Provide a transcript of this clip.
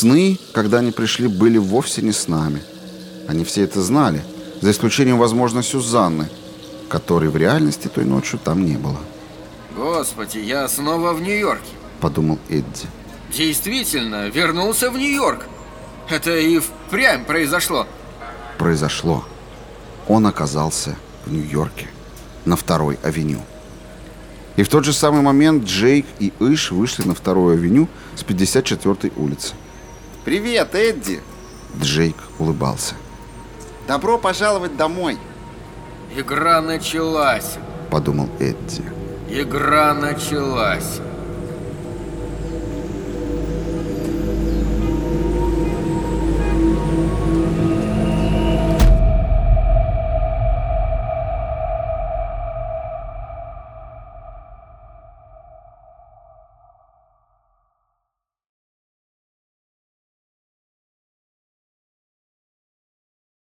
Сны, когда они пришли, были вовсе не с нами. Они все это знали, за исключением, возможно, Сюзанны, которой в реальности той ночью там не было. Господи, я снова в Нью-Йорке. Подумал Эдди. Действительно, вернулся в Нью-Йорк. Это и впрямь произошло. Произошло. Он оказался в Нью-Йорке, на второй авеню. И в тот же самый момент Джейк и Иш вышли на вторую авеню с 54-й улицы. «Привет, Эдди!» Джейк улыбался. «Добро пожаловать домой!» «Игра началась!» Подумал Эдди. «Игра началась!»